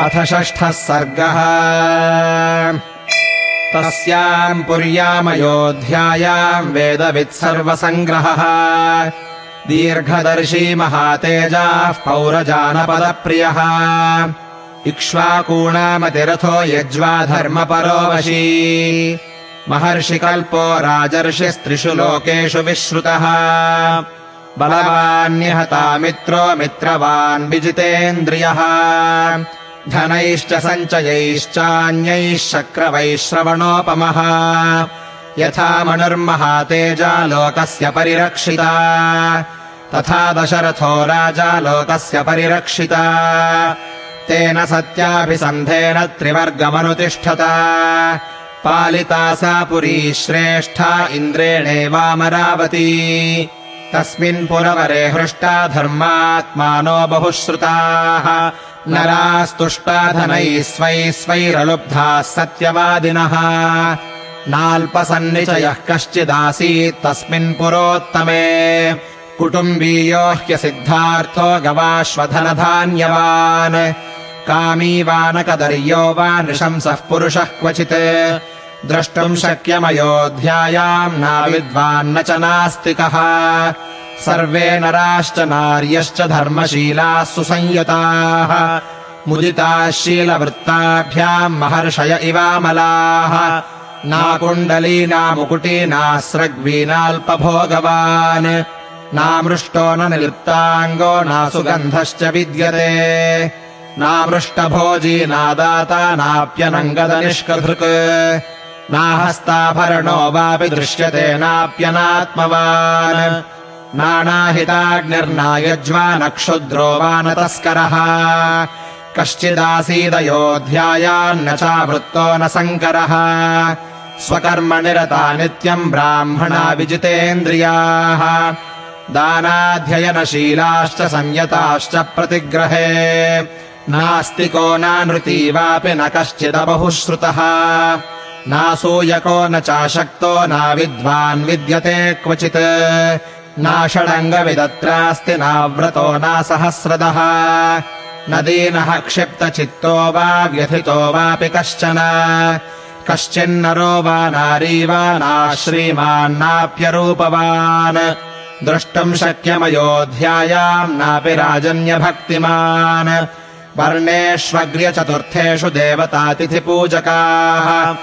अथ षष्ठः सर्गः। तस्याम् पुर्यामयोऽध्यायाम् वेदवित्सर्वसङ्ग्रहः दीर्घदर्शी महातेजाः पौरजानपदप्रियः। इक्ष्वाकूणामतिरथो यज्वा धर्मपरो वशी महर्षिकल्पो राजर्षिस्त्रिषु लोकेषु विश्रुतः। बलवान्यहता मित्रो मित्रवान् विजितेन्द्रियः धनैश्च सञ्चयैश्चान्यैः शक्रवैश्रवणोपमः यथा मनुर्महातेजा लोकस्य परिरक्षिता। तथा दशरथो राजा लोकस्य परिरक्षिता। तेन सत्याभिसन्धेन त्रिवर्गमनुतिष्ठता। पालिता सा पुरी श्रेष्ठा इन्द्रेणेवामरावती तस्मिन् पुरवरे हृष्टा धर्मात्मानो बहुश्रुताः नरास्तुष्टा स्वैरलुब्धाः सत्यवादिनः। नाल्पसन्निचयः कश्चिदासीत् तस्मिन् पुरोत्तमे। कुटुम्बीयो ह्यसिद्धार्थो गवाश्वधनधान्यवान्। कामी वा न कदर्यो वा नृशंसः पुरुषः क्वचित्। द्रष्टुम् शक्यमयोऽध्यायाम् नाविद्वान्न च नास्तिकः सर्वे नराश्च नार्यश्च धर्मशीलाः सुसंयताः। मुदिताः शीलवृत्ताभ्याम् महर्षय इवामलाः। नाकुण्डली नामुकुटी नास्रग्वीनाल्पभोगवान् नामृष्टो न निलिप्ताङ्गो नासुगन्धश्च विद्यते। नामृष्टभोजी नादाता नाप्यनङ्गदनिष्कधृक्। नाहस्ताभरणो वापि दृश्यते नाप्यनात्मवान् नानाहिताग्निर्नायज्वा न क्षुद्रो वा न तस्करः कश्चिदासीदयोऽध्यायान्न चावृत्तो न सङ्करः स्वकर्मनिरता नित्यम् ब्राह्मणा विजितेन्द्रियाः। दानाध्ययनशीलाश्च संयताश्च प्रतिग्रहे। नास्तिको नानृती वापि न कश्चिदबहुश्रुतः। नासूयको न चाशक्तो नाविद्वान् विद्यते क्वचित् नाषडङ्गविदत्रास्ति नाव्रतो नासहस्रदः। न दीनः क्षिप्तचित्तो वा व्यथितो वापि कश्चन। कश्चिन्नरो वा नारी वा नाश्रीमान्नाप्यरूपवान् द्रष्टुम् शक्यमयोऽध्यायाम् नापि राजन्यभक्तिमान्। वर्णेष्वग्र्यचतुर्थेषु देवतातिथिपूजकाः।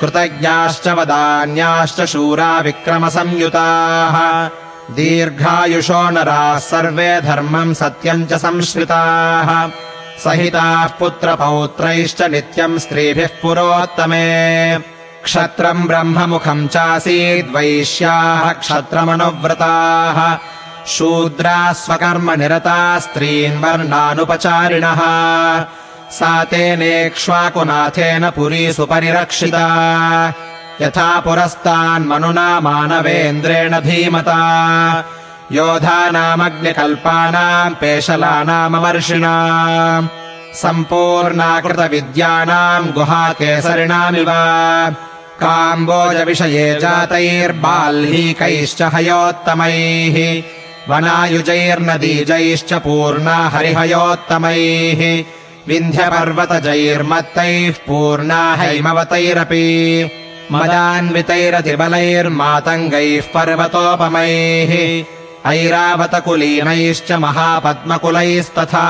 कृतज्ञाश्च वदान्याश्च शूरा विक्रमसंयुताः दीर्घायुषो नराः सर्वे धर्मम् सत्यम् च संश्रिताः सहिताः पुत्रपौत्रैश्च नित्यम् स्त्रीभिः पुरोत्तमे। क्षत्रम् ब्रह्ममुखम् चासीद्वैश्याः क्षत्रमनुव्रताः। शूद्राः स्वकर्म निरता स्त्रीन् वर्णानुपचारिणः। सा तेनेक्ष्वाकुनाथेन पुरी सुपरिरक्षिता यथा पुरस्तान्मनुना मानवेन्द्रेण धीमता। योधानामग्निकल्पानाम् पेशलानाममर्षिणाम् सम्पूर्णाकृतविद्यानाम् गुहाकेसरिणामिव। काम्बोजविषये जातैर्बाह्लीकैश्च हयोत्तमैः। वनायुजैर्नदीजैश्च पूर्णा हरिहयोत्तमैः। विन्ध्यपर्वतजैर्मत्तैः पूर्णा हैमवतैरपि मदान्वितैरतिबलैर्मातङ्गैः पर्वतोपमैः ऐरावतकुलीनैश्च महापद्मकुलैस्तथा।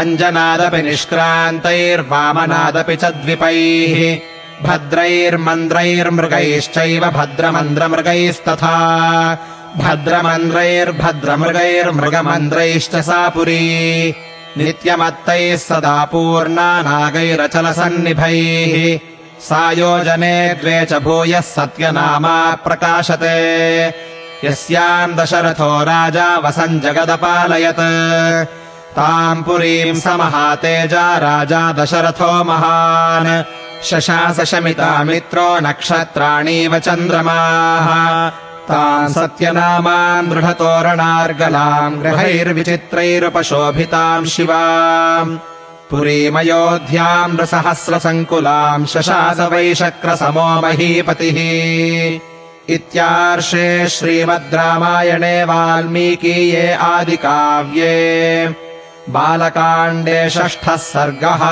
अञ्जनादपि निष्क्रान्तैर्वामनादपि च द्विपैः भद्रैर्मन्द्रैर्मृगैश्चैव भद्रमन्द्रमृगैस्तथा। भद्रमन्द्रैर्भद्रमृगैर्मृगमन्द्रैश्च सा पुरी नित्यमत्तैः सदा पूर्णा नागैरचलसन्निभैः सायोजने द्वे च भूयः सत्यनामा प्रकाशते। यस्याम् दशरथो राजा वसन् जगदपालयत्। ताम् पुरीम् स महातेजा राजा दशरथो महान्। शशासशमिता मित्रो नक्षत्राणीव चन्द्रमाः। तान् सत्यनामान् दृढतोरणार्गलाम् ग्रहैर्विचित्रैरुपशोभिताम् शिवाम् पुरीमयोध्याम् नृसहस्रसङ्कुलाम् शशास वैशक्रसमो महीपतिः। इत्यार्षे श्रीमद् रामायणे वाल्मीकीये आदिकाव्ये। बालकाण्डे षष्ठः सर्गः